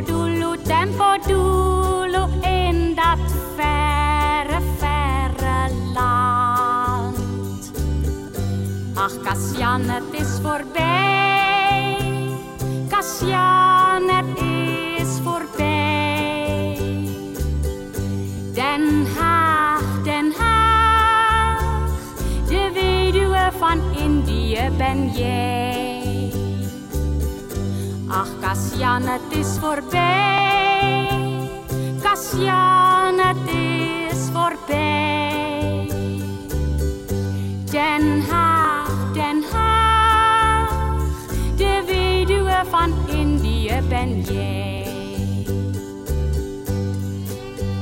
Dulu, tempo dulu in dat verre, verre land. Ach, Cassian, het is voorbij. Cassian, het is voorbij. Den Haag, Den Haag, de weduwe van Indië ben jij. Ach, Cassian, het is voorbij. Cassian, het is voorbij. Den Haag, Den Haag, de weduwe van Indië ben jij.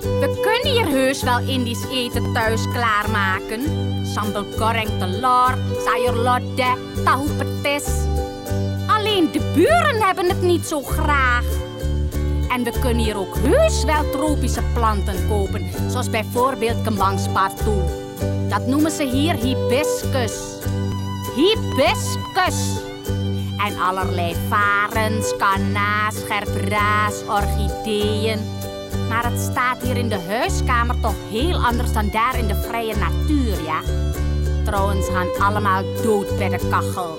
We kunnen hier heus wel Indisch eten thuis klaarmaken. Sambal goreng telur, sayur lodeh, tahu petis. De buren hebben het niet zo graag. En we kunnen hier ook heus wel tropische planten kopen. Zoals bijvoorbeeld kembangspartoe. Dat noemen ze hier hibiscus. Hibiscus. En allerlei varens, kanna's, gerbraas, orchideeën. Maar het staat hier in de huiskamer toch heel anders dan daar in de vrije natuur, ja? Trouwens gaan allemaal dood bij de kachel.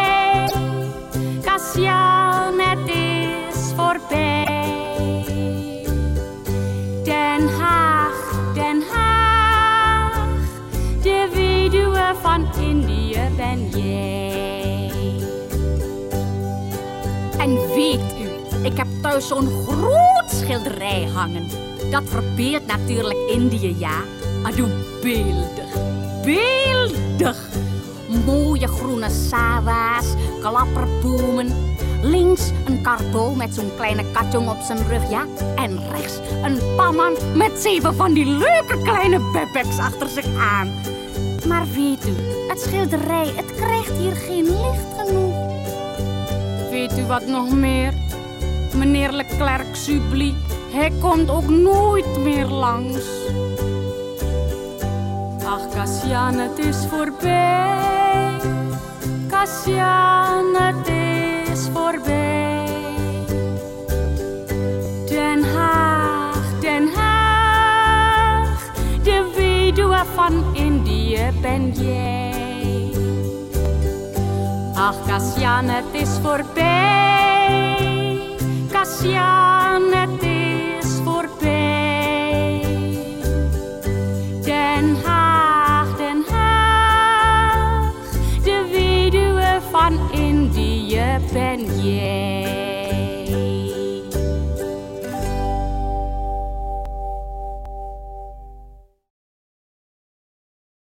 En weet u, ik heb thuis zo'n groot schilderij hangen. Dat verbeeldt natuurlijk Indië, ja. Adoe, beeldig, beeldig. Mooie groene sawa's, klapperbomen. Links een karbo met zo'n kleine katjong op zijn rug, ja. En rechts een pamman met zeven van die leuke kleine bebeks achter zich aan. Maar weet u, het schilderij, het krijgt hier geen licht genoeg. Weet u wat nog meer? Meneer Leclerc Subli, hij komt ook nooit meer langs. Ach, Cassian, het is voorbij. Cassian, het is voorbij. Den Haag, Den Haag, de weduwe van Indië ben jij. Ach, Cassian, het is voorbij. Cassian.